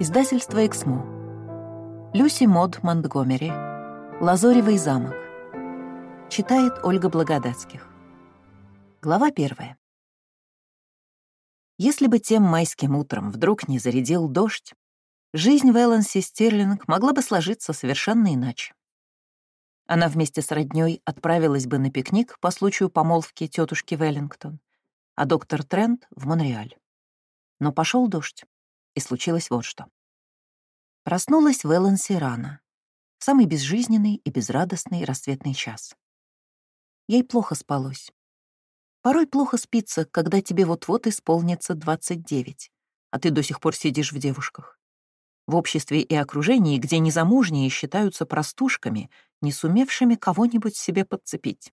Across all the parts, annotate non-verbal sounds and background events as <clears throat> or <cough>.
Издательство «Эксмо». Люси Мод Монтгомери. «Лазоревый замок». Читает Ольга Благодатских. Глава первая. Если бы тем майским утром вдруг не зарядил дождь, жизнь в Элленси Стерлинг могла бы сложиться совершенно иначе. Она вместе с роднёй отправилась бы на пикник по случаю помолвки тетушки Веллингтон, а доктор Трент — в Монреаль. Но пошел дождь. И случилось вот что. Проснулась Вэланси рано, в самый безжизненный и безрадостный рассветный час. Ей плохо спалось. Порой плохо спится, когда тебе вот-вот исполнится 29, а ты до сих пор сидишь в девушках. В обществе и окружении, где незамужние считаются простушками, не сумевшими кого-нибудь себе подцепить.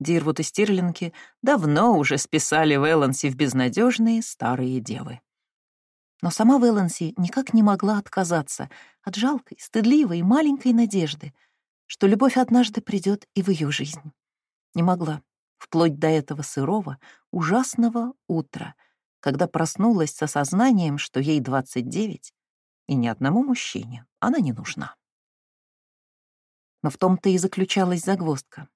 Дирвуд и Стирлинги давно уже списали Вэланси в безнадежные старые девы. Но сама Вэланси никак не могла отказаться от жалкой, стыдливой и маленькой надежды, что любовь однажды придет и в ее жизнь. Не могла, вплоть до этого сырого, ужасного утра, когда проснулась с осознанием, что ей 29, и ни одному мужчине она не нужна. Но в том-то и заключалась загвоздка.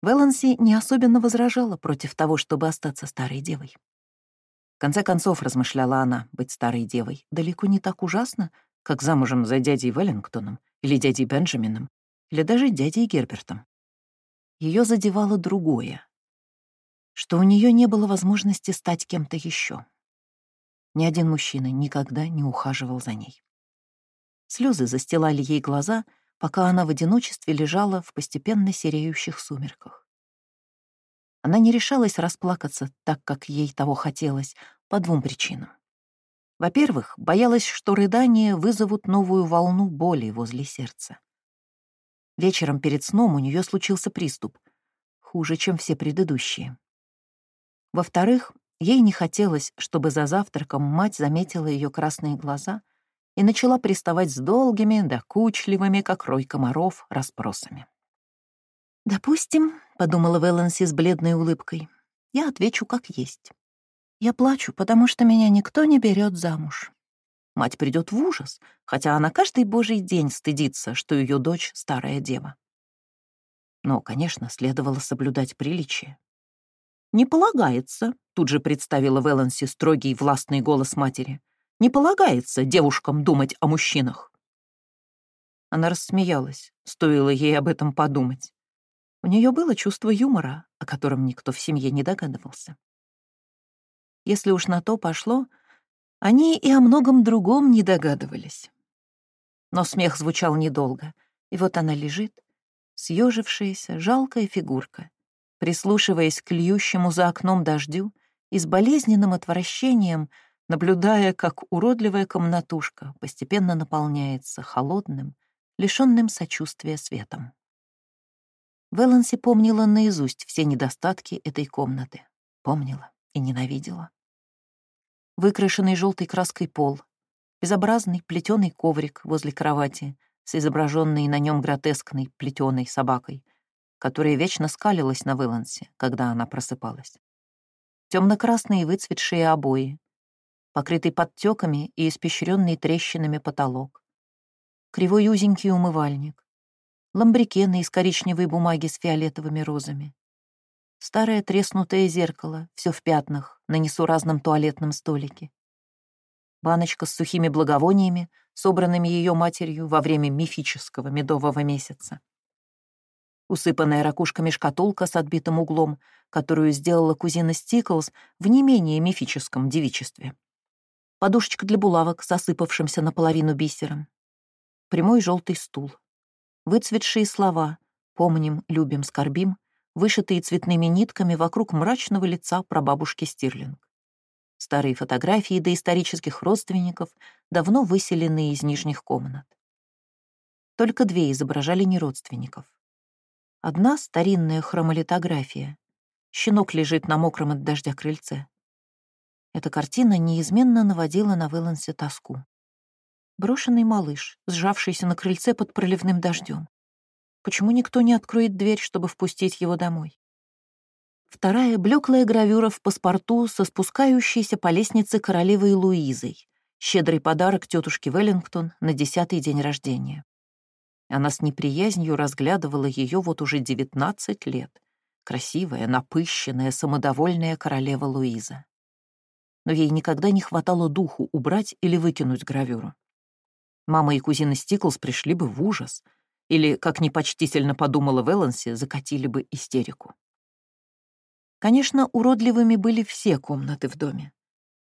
Вэланси не особенно возражала против того, чтобы остаться старой девой. В конце концов, размышляла она, быть старой девой далеко не так ужасно, как замужем за дядей Веллингтоном или дядей Бенджамином, или даже дядей Гербертом. Ее задевало другое, что у нее не было возможности стать кем-то еще. Ни один мужчина никогда не ухаживал за ней. Слезы застилали ей глаза, пока она в одиночестве лежала в постепенно сереющих сумерках. Она не решалась расплакаться так, как ей того хотелось, по двум причинам. Во-первых, боялась, что рыдания вызовут новую волну боли возле сердца. Вечером перед сном у нее случился приступ, хуже, чем все предыдущие. Во-вторых, ей не хотелось, чтобы за завтраком мать заметила ее красные глаза и начала приставать с долгими, докучливыми, как рой комаров, расспросами. «Допустим, — подумала Вэланси с бледной улыбкой, — я отвечу как есть. Я плачу, потому что меня никто не берет замуж. Мать придет в ужас, хотя она каждый божий день стыдится, что ее дочь — старая дева. Но, конечно, следовало соблюдать приличие. «Не полагается», — тут же представила Вэланси строгий властный голос матери, «не полагается девушкам думать о мужчинах». Она рассмеялась, стоило ей об этом подумать. У нее было чувство юмора, о котором никто в семье не догадывался. Если уж на то пошло, они и о многом другом не догадывались. Но смех звучал недолго, и вот она лежит, съежившаяся, жалкая фигурка, прислушиваясь к льющему за окном дождю и с болезненным отвращением, наблюдая, как уродливая комнатушка постепенно наполняется холодным, лишенным сочувствия светом. Вэланси помнила наизусть все недостатки этой комнаты. Помнила и ненавидела. Выкрашенный желтой краской пол, безобразный плетеный коврик возле кровати с изображенной на нем гротескной плетеной собакой, которая вечно скалилась на Вэлансе, когда она просыпалась. Темно-красные выцветшие обои, покрытый подтеками и испещренный трещинами потолок, кривой узенький умывальник, ламбрикены из коричневой бумаги с фиолетовыми розами. Старое треснутое зеркало, все в пятнах, на несуразном туалетном столике. Баночка с сухими благовониями, собранными ее матерью во время мифического медового месяца. Усыпанная ракушками шкатулка с отбитым углом, которую сделала кузина Стиклс в не менее мифическом девичестве. Подушечка для булавок с осыпавшимся наполовину бисером. Прямой желтый стул выцветшие слова «помним, любим, скорбим», вышитые цветными нитками вокруг мрачного лица прабабушки Стирлинг. Старые фотографии доисторических родственников, давно выселенные из нижних комнат. Только две изображали неродственников. Одна — старинная хромолитография. Щенок лежит на мокром от дождя крыльце. Эта картина неизменно наводила на Вэлансе тоску. Брошенный малыш, сжавшийся на крыльце под проливным дождем. Почему никто не откроет дверь, чтобы впустить его домой? Вторая — блеклая гравюра в паспорту со спускающейся по лестнице королевой Луизой щедрый подарок тетушки Веллингтон на десятый день рождения. Она с неприязнью разглядывала ее вот уже 19 лет. Красивая, напыщенная, самодовольная королева Луиза. Но ей никогда не хватало духу убрать или выкинуть гравюру. Мама и кузина Стиклс пришли бы в ужас, или, как непочтительно подумала Веланси, закатили бы истерику. Конечно, уродливыми были все комнаты в доме,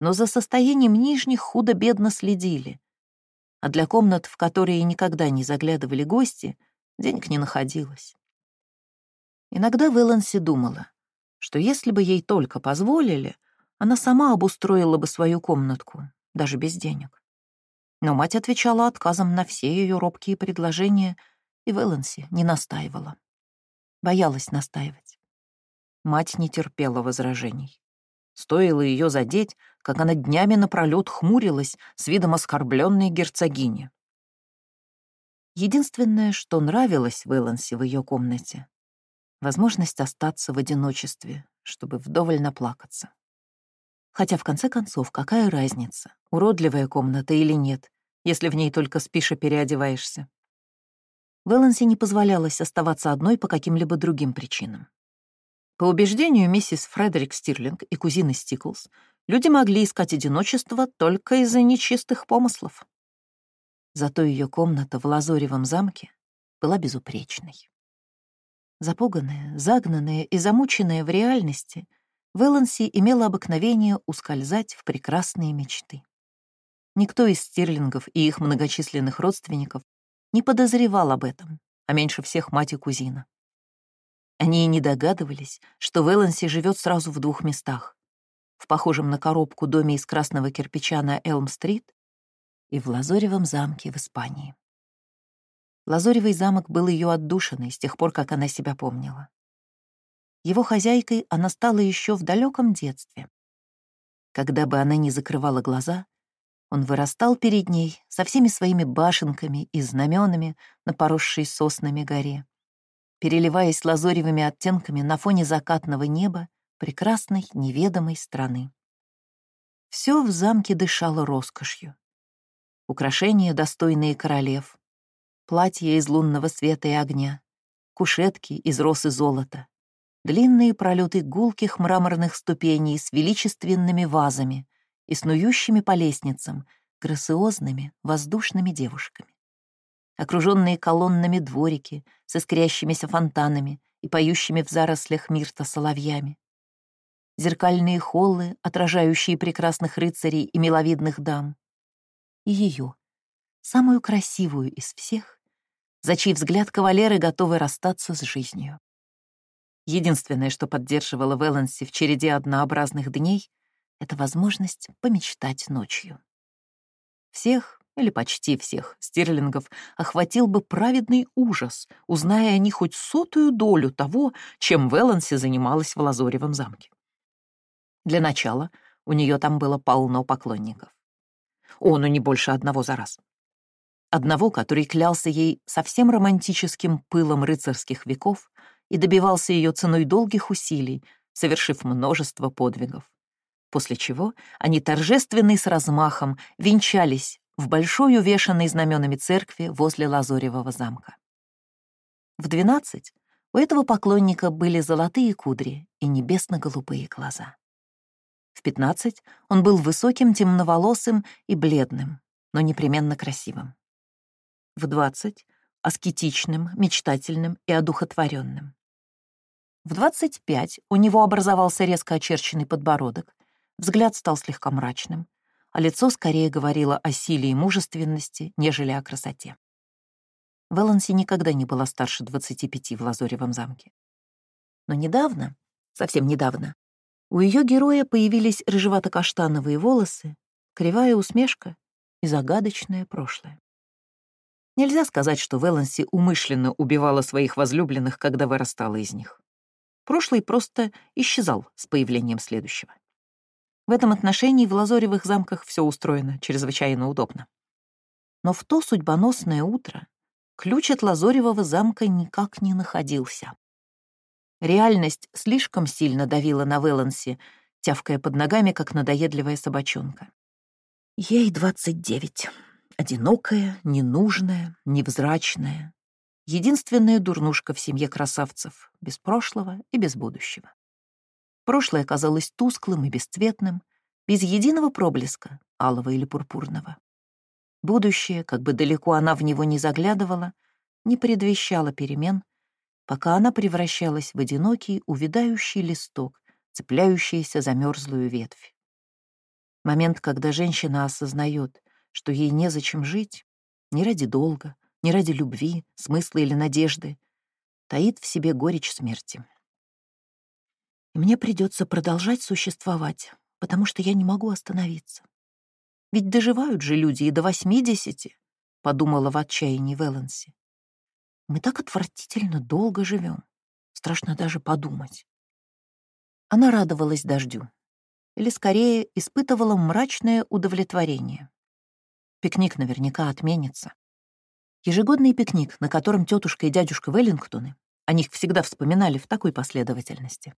но за состоянием нижних худо-бедно следили, а для комнат, в которые никогда не заглядывали гости, денег не находилось. Иногда Вэланси думала, что если бы ей только позволили, она сама обустроила бы свою комнатку, даже без денег. Но мать отвечала отказом на все ее робкие предложения, и Вэланси не настаивала. Боялась настаивать. Мать не терпела возражений. Стоило ее задеть, как она днями напролет хмурилась с видом оскорбленной герцогини. Единственное, что нравилось Вэланси в ее комнате — возможность остаться в одиночестве, чтобы вдоволь наплакаться. Хотя, в конце концов, какая разница, уродливая комната или нет, если в ней только спишь и переодеваешься? Вэланси не позволялось оставаться одной по каким-либо другим причинам. По убеждению миссис Фредерик Стирлинг и кузины Стиклс, люди могли искать одиночество только из-за нечистых помыслов. Зато ее комната в Лазоревом замке была безупречной. Запуганная, загнанная и замученная в реальности, Вэланси имела обыкновение ускользать в прекрасные мечты. Никто из стирлингов и их многочисленных родственников не подозревал об этом, а меньше всех мать и кузина. Они и не догадывались, что Вэланси живет сразу в двух местах. В похожем на коробку доме из красного кирпича на Элм-стрит и в Лазоревом замке в Испании. Лазоревый замок был ее отдушиной с тех пор, как она себя помнила. Его хозяйкой она стала еще в далеком детстве. Когда бы она ни закрывала глаза, он вырастал перед ней со всеми своими башенками и знаменами на поросшей соснами горе переливаясь лазоревыми оттенками на фоне закатного неба прекрасной неведомой страны. Все в замке дышало роскошью. Украшения, достойные королев, платья из лунного света и огня, кушетки из роз и золота, длинные пролеты гулких мраморных ступеней с величественными вазами и снующими по лестницам грациозными воздушными девушками окруженные колоннами дворики с искрящимися фонтанами и поющими в зарослях мирта соловьями. Зеркальные холлы, отражающие прекрасных рыцарей и миловидных дам. И ее, самую красивую из всех, за чей взгляд кавалеры готовы расстаться с жизнью. Единственное, что поддерживало Вэланси в череде однообразных дней, это возможность помечтать ночью. Всех, или почти всех, стерлингов охватил бы праведный ужас, узная они хоть сотую долю того, чем Веланси занималась в Лазоревом замке. Для начала у нее там было полно поклонников. О, ну не больше одного за раз. Одного, который клялся ей совсем романтическим пылом рыцарских веков и добивался ее ценой долгих усилий, совершив множество подвигов. После чего они торжественно и с размахом венчались в большой увешанной знаменами церкви возле Лазоревого замка. В двенадцать у этого поклонника были золотые кудри и небесно-голубые глаза. В пятнадцать он был высоким, темноволосым и бледным, но непременно красивым. В двадцать — аскетичным, мечтательным и одухотворенным. В двадцать пять у него образовался резко очерченный подбородок, взгляд стал слегка мрачным, а лицо скорее говорило о силе и мужественности, нежели о красоте. Вэланси никогда не была старше 25 в Лазоревом замке. Но недавно, совсем недавно, у ее героя появились рыжевато-каштановые волосы, кривая усмешка и загадочное прошлое. Нельзя сказать, что Вэланси умышленно убивала своих возлюбленных, когда вырастала из них. Прошлый просто исчезал с появлением следующего. В этом отношении в Лазоревых замках все устроено чрезвычайно удобно. Но в то судьбоносное утро ключ от Лазоревого замка никак не находился. Реальность слишком сильно давила на Веланси, тявкая под ногами, как надоедливая собачонка. Ей двадцать девять. Одинокая, ненужная, невзрачная. Единственная дурнушка в семье красавцев, без прошлого и без будущего. Прошлое казалось тусклым и бесцветным, без единого проблеска, алого или пурпурного. Будущее, как бы далеко она в него не заглядывала, не предвещало перемен, пока она превращалась в одинокий, увядающий листок, цепляющийся за мерзлую ветвь. Момент, когда женщина осознает, что ей незачем жить, не ради долга, не ради любви, смысла или надежды, таит в себе горечь смерти. И мне придется продолжать существовать, потому что я не могу остановиться. Ведь доживают же люди и до восьмидесяти, подумала в отчаянии Вэланси. Мы так отвратительно долго живем. Страшно даже подумать. Она радовалась дождю. Или, скорее, испытывала мрачное удовлетворение. Пикник наверняка отменится. Ежегодный пикник, на котором тетушка и дядюшка Веллингтоны, о них всегда вспоминали в такой последовательности.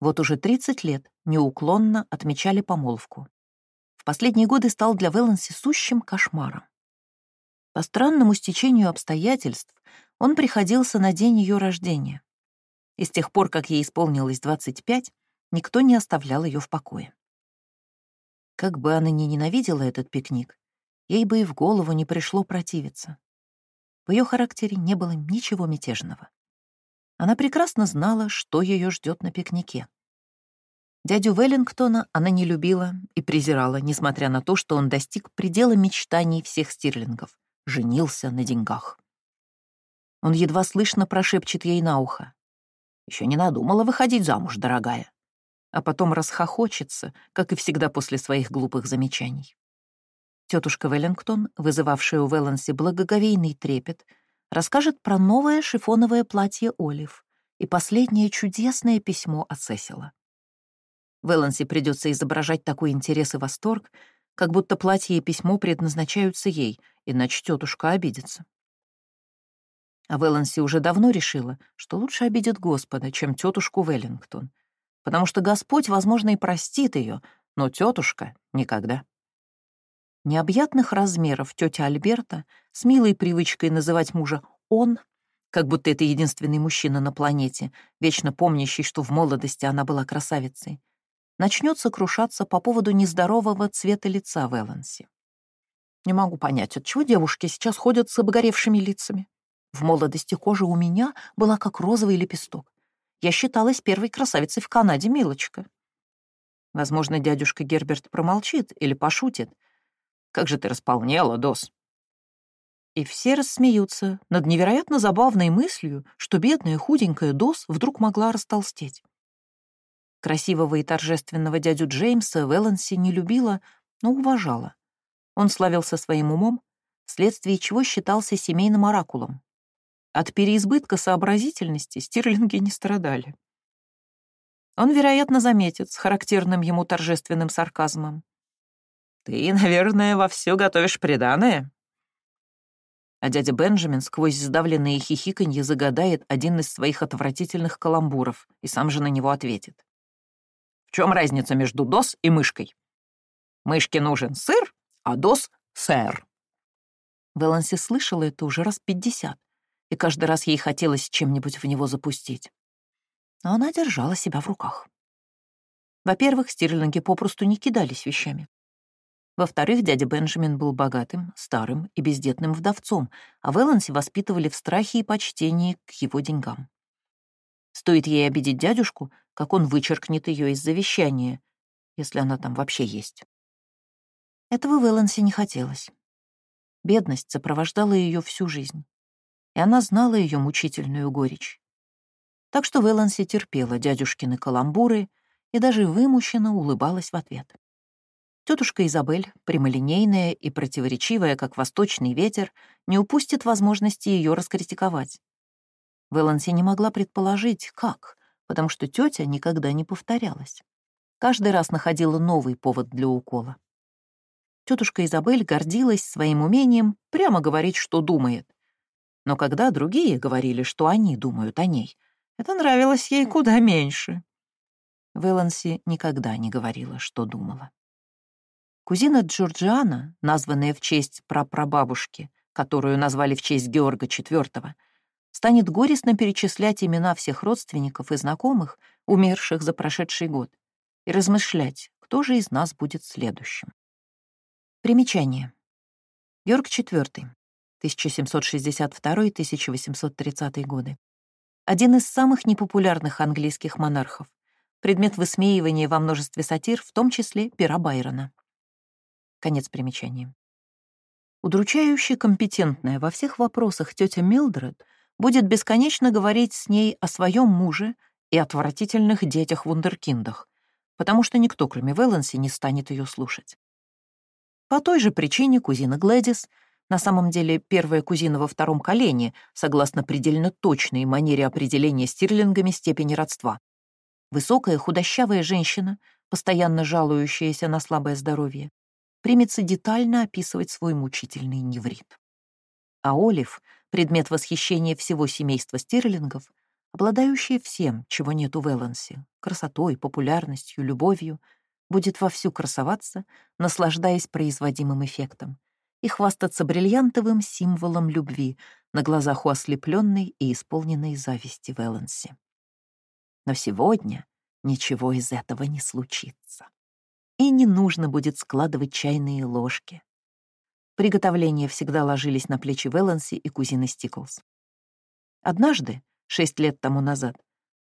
Вот уже 30 лет неуклонно отмечали помолвку. В последние годы стал для Веланси сущим кошмаром. По странному стечению обстоятельств он приходился на день ее рождения. И с тех пор, как ей исполнилось 25, никто не оставлял ее в покое. Как бы она ни ненавидела этот пикник, ей бы и в голову не пришло противиться. В ее характере не было ничего мятежного. Она прекрасно знала, что ее ждет на пикнике. Дядю Веллингтона она не любила и презирала, несмотря на то, что он достиг предела мечтаний всех стирлингов — женился на деньгах. Он едва слышно прошепчет ей на ухо. Еще не надумала выходить замуж, дорогая. А потом расхохочется, как и всегда после своих глупых замечаний. Тетушка Веллингтон, вызывавшая у Веланси благоговейный трепет, расскажет про новое шифоновое платье Олив и последнее чудесное письмо от Сесила. Вэланси придется изображать такой интерес и восторг, как будто платье и письмо предназначаются ей, иначе тетушка обидится. А Вэланси уже давно решила, что лучше обидит Господа, чем тетушку Веллингтон, потому что Господь, возможно, и простит ее, но тетушка — никогда. Необъятных размеров тетя Альберта с милой привычкой называть мужа «он», как будто это единственный мужчина на планете, вечно помнящий, что в молодости она была красавицей, начнет сокрушаться по поводу нездорового цвета лица в Элансе. Не могу понять, отчего девушки сейчас ходят с обгоревшими лицами. В молодости кожа у меня была как розовый лепесток. Я считалась первой красавицей в Канаде, милочка. Возможно, дядюшка Герберт промолчит или пошутит. «Как же ты располнела, Дос!» И все рассмеются над невероятно забавной мыслью, что бедная худенькая Дос вдруг могла растолстеть. Красивого и торжественного дядю Джеймса Вэланси не любила, но уважала. Он славился своим умом, вследствие чего считался семейным оракулом. От переизбытка сообразительности стирлинги не страдали. Он, вероятно, заметит с характерным ему торжественным сарказмом. «Ты, наверное, вовсю готовишь приданое?» А дядя Бенджамин сквозь сдавленные хихиканье загадает один из своих отвратительных каламбуров и сам же на него ответит чем разница между дос и мышкой? Мышке нужен сыр, а дос — сэр. Веланси слышала это уже раз пятьдесят, и каждый раз ей хотелось чем-нибудь в него запустить. Но она держала себя в руках. Во-первых, стирлинги попросту не кидались вещами. Во-вторых, дядя Бенджамин был богатым, старым и бездетным вдовцом, а Веланси воспитывали в страхе и почтении к его деньгам. Стоит ей обидеть дядюшку, как он вычеркнет ее из завещания, если она там вообще есть. Этого Вэланси не хотелось. Бедность сопровождала ее всю жизнь, и она знала ее мучительную горечь. Так что Вэланси терпела дядюшкины каламбуры и даже вымученно улыбалась в ответ. Тетушка Изабель, прямолинейная и противоречивая, как восточный ветер, не упустит возможности ее раскритиковать. Вэланси не могла предположить, как, потому что тетя никогда не повторялась. Каждый раз находила новый повод для укола. Тетушка Изабель гордилась своим умением прямо говорить, что думает. Но когда другие говорили, что они думают о ней, это нравилось ей куда меньше. Вэланси никогда не говорила, что думала. Кузина Джорджиана, названная в честь прапрабабушки, которую назвали в честь Георга IV, станет горестно перечислять имена всех родственников и знакомых, умерших за прошедший год, и размышлять, кто же из нас будет следующим. Примечание. Георг IV, 1762-1830 годы. Один из самых непопулярных английских монархов, предмет высмеивания во множестве сатир, в том числе пера Байрона. Конец примечания. Удручающе компетентная во всех вопросах тетя Милдред будет бесконечно говорить с ней о своем муже и отвратительных детях-вундеркиндах, потому что никто, кроме Вэланси, не станет ее слушать. По той же причине кузина Глэдис, на самом деле первая кузина во втором колене, согласно предельно точной манере определения стирлингами степени родства. Высокая худощавая женщина, постоянно жалующаяся на слабое здоровье, примется детально описывать свой мучительный неврит. А Олив, предмет восхищения всего семейства стирлингов, обладающая всем, чего нет у Вэланси, красотой, популярностью, любовью, будет вовсю красоваться, наслаждаясь производимым эффектом, и хвастаться бриллиантовым символом любви на глазах у ослепленной и исполненной зависти Вэланси. Но сегодня ничего из этого не случится. И не нужно будет складывать чайные ложки. Приготовления всегда ложились на плечи Вэланси и кузины Стиклс. Однажды, шесть лет тому назад,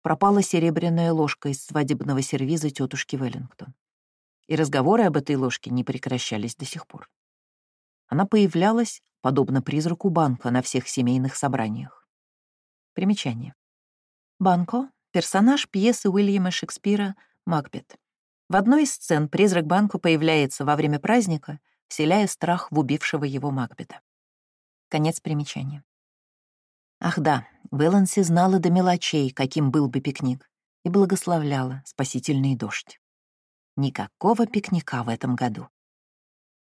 пропала серебряная ложка из свадебного сервиза тетушки Веллингтон. И разговоры об этой ложке не прекращались до сих пор. Она появлялась, подобно призраку Банка, на всех семейных собраниях. Примечание. Банко — персонаж пьесы Уильяма Шекспира «Макбет». В одной из сцен призрак Банко появляется во время праздника, вселяя страх в убившего его Макбета. Конец примечания. Ах да, Вэланси знала до мелочей, каким был бы пикник, и благословляла спасительный дождь. Никакого пикника в этом году.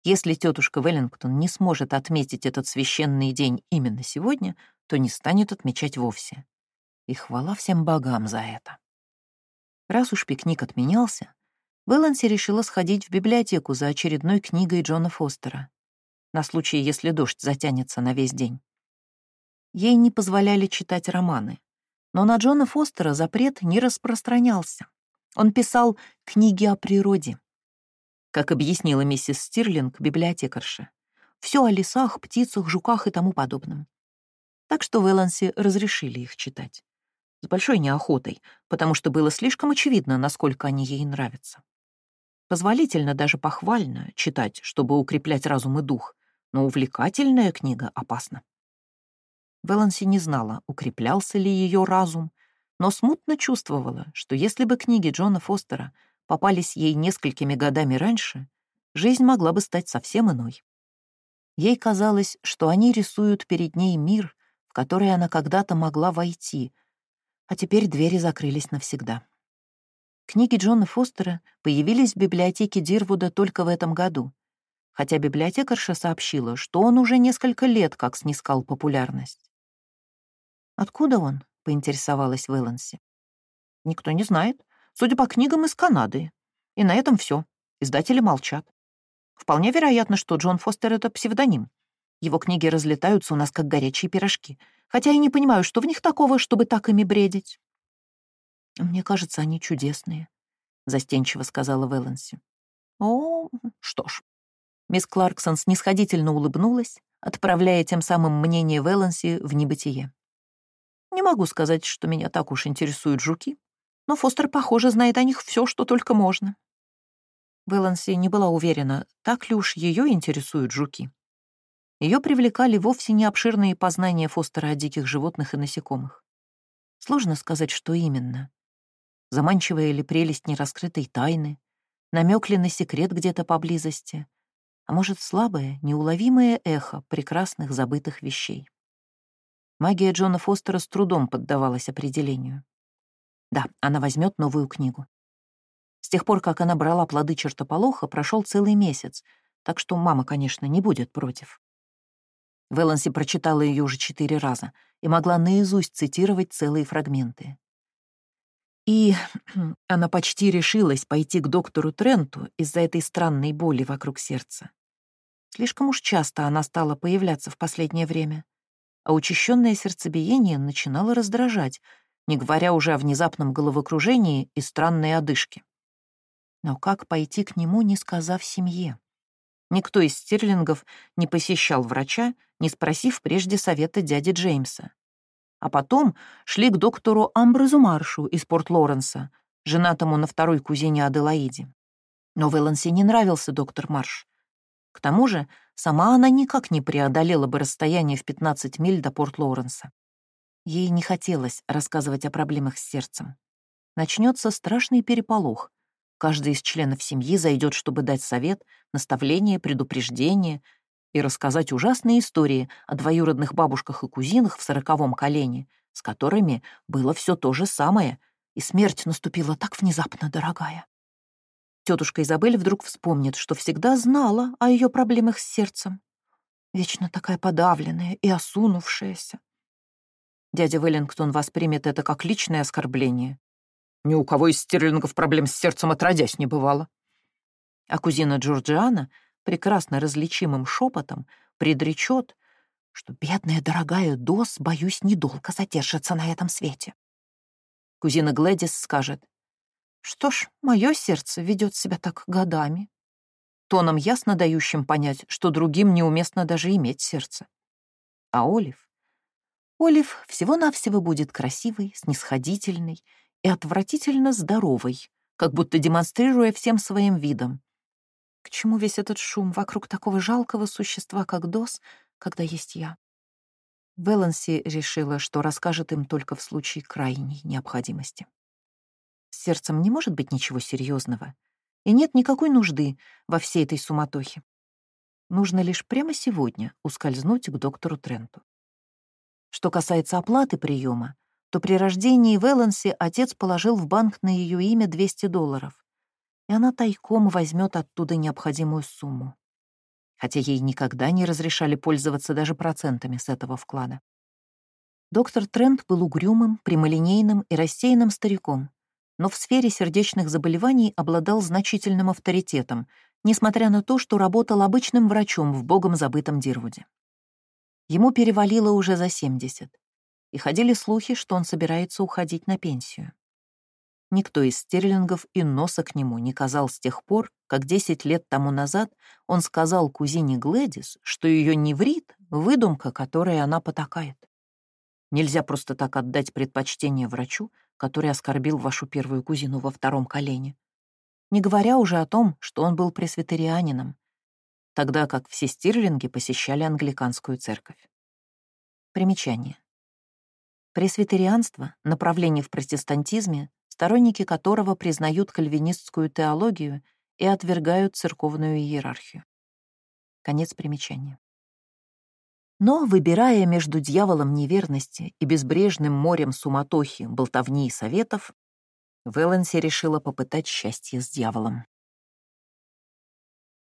Если тетушка Веллингтон не сможет отметить этот священный день именно сегодня, то не станет отмечать вовсе. И хвала всем богам за это. Раз уж пикник отменялся, Вэланси решила сходить в библиотеку за очередной книгой Джона Фостера, на случай, если дождь затянется на весь день. Ей не позволяли читать романы, но на Джона Фостера запрет не распространялся. Он писал книги о природе. Как объяснила миссис Стирлинг, библиотекарша, все о лесах, птицах, жуках и тому подобном. Так что Вэланси разрешили их читать. С большой неохотой, потому что было слишком очевидно, насколько они ей нравятся. Позволительно, даже похвально читать, чтобы укреплять разум и дух, но увлекательная книга опасна. Вэланси не знала, укреплялся ли ее разум, но смутно чувствовала, что если бы книги Джона Фостера попались ей несколькими годами раньше, жизнь могла бы стать совсем иной. Ей казалось, что они рисуют перед ней мир, в который она когда-то могла войти, а теперь двери закрылись навсегда. Книги Джона Фостера появились в библиотеке Дирвуда только в этом году, хотя библиотекарша сообщила, что он уже несколько лет как снискал популярность. «Откуда он?» — поинтересовалась Вэланси. «Никто не знает. Судя по книгам, из Канады. И на этом все. Издатели молчат. Вполне вероятно, что Джон Фостер — это псевдоним. Его книги разлетаются у нас как горячие пирожки, хотя я не понимаю, что в них такого, чтобы так ими бредить». «Мне кажется, они чудесные», — застенчиво сказала Вэланси. «О, что ж». Мисс Кларксон снисходительно улыбнулась, отправляя тем самым мнение Вэланси в небытие. «Не могу сказать, что меня так уж интересуют жуки, но Фостер, похоже, знает о них все, что только можно». Вэланси не была уверена, так ли уж ее интересуют жуки. Ее привлекали вовсе не обширные познания Фостера о диких животных и насекомых. Сложно сказать, что именно заманчивая ли прелесть нераскрытой тайны, намек ли на секрет где-то поблизости, а может, слабое, неуловимое эхо прекрасных забытых вещей. Магия Джона Фостера с трудом поддавалась определению. Да, она возьмет новую книгу. С тех пор, как она брала плоды чертополоха, прошел целый месяц, так что мама, конечно, не будет против. Вэланси прочитала ее уже четыре раза и могла наизусть цитировать целые фрагменты. И <clears throat> она почти решилась пойти к доктору Тренту из-за этой странной боли вокруг сердца. Слишком уж часто она стала появляться в последнее время, а учащенное сердцебиение начинало раздражать, не говоря уже о внезапном головокружении и странной одышке. Но как пойти к нему, не сказав семье? Никто из стерлингов не посещал врача, не спросив прежде совета дяди Джеймса. А потом шли к доктору Амброзу Маршу из Порт-Лоренса, женатому на второй кузине Аделаиде. Но Вэланси не нравился доктор Марш. К тому же сама она никак не преодолела бы расстояние в 15 миль до Порт-Лоуренса. Ей не хотелось рассказывать о проблемах с сердцем. Начнется страшный переполох. Каждый из членов семьи зайдет, чтобы дать совет, наставление, предупреждение и рассказать ужасные истории о двоюродных бабушках и кузинах в сороковом колене, с которыми было все то же самое, и смерть наступила так внезапно, дорогая. Тетушка Изабель вдруг вспомнит, что всегда знала о ее проблемах с сердцем. Вечно такая подавленная и осунувшаяся. Дядя Веллингтон воспримет это как личное оскорбление. Ни у кого из стерлингов проблем с сердцем отродясь не бывало. А кузина Джорджиана прекрасно различимым шепотом предречет, что бедная дорогая Дос, боюсь, недолго задержится на этом свете. Кузина Глэдис скажет, что ж, мое сердце ведет себя так годами. Тоном ясно дающим понять, что другим неуместно даже иметь сердце. А Олив? Олив всего-навсего будет красивой, снисходительной и отвратительно здоровой, как будто демонстрируя всем своим видом. К чему весь этот шум вокруг такого жалкого существа, как Дос, когда есть я? Вэланси решила, что расскажет им только в случае крайней необходимости. С сердцем не может быть ничего серьезного, и нет никакой нужды во всей этой суматохе. Нужно лишь прямо сегодня ускользнуть к доктору Тренту. Что касается оплаты приема, то при рождении Вэланси отец положил в банк на ее имя 200 долларов, и она тайком возьмет оттуда необходимую сумму. Хотя ей никогда не разрешали пользоваться даже процентами с этого вклада. Доктор Трент был угрюмым, прямолинейным и рассеянным стариком, но в сфере сердечных заболеваний обладал значительным авторитетом, несмотря на то, что работал обычным врачом в богом забытом Дирвуде. Ему перевалило уже за 70, и ходили слухи, что он собирается уходить на пенсию. Никто из стерлингов и носа к нему не казал с тех пор, как 10 лет тому назад он сказал кузине Глэдис, что ее неврит — выдумка, которой она потакает. Нельзя просто так отдать предпочтение врачу, который оскорбил вашу первую кузину во втором колене. Не говоря уже о том, что он был пресвитерианином, тогда как все стирлинги посещали англиканскую церковь. Примечание. Пресвитерианство — направление в протестантизме, сторонники которого признают кальвинистскую теологию и отвергают церковную иерархию. Конец примечания. Но, выбирая между дьяволом неверности и безбрежным морем суматохи, болтовни и советов, Вэланси решила попытать счастье с дьяволом.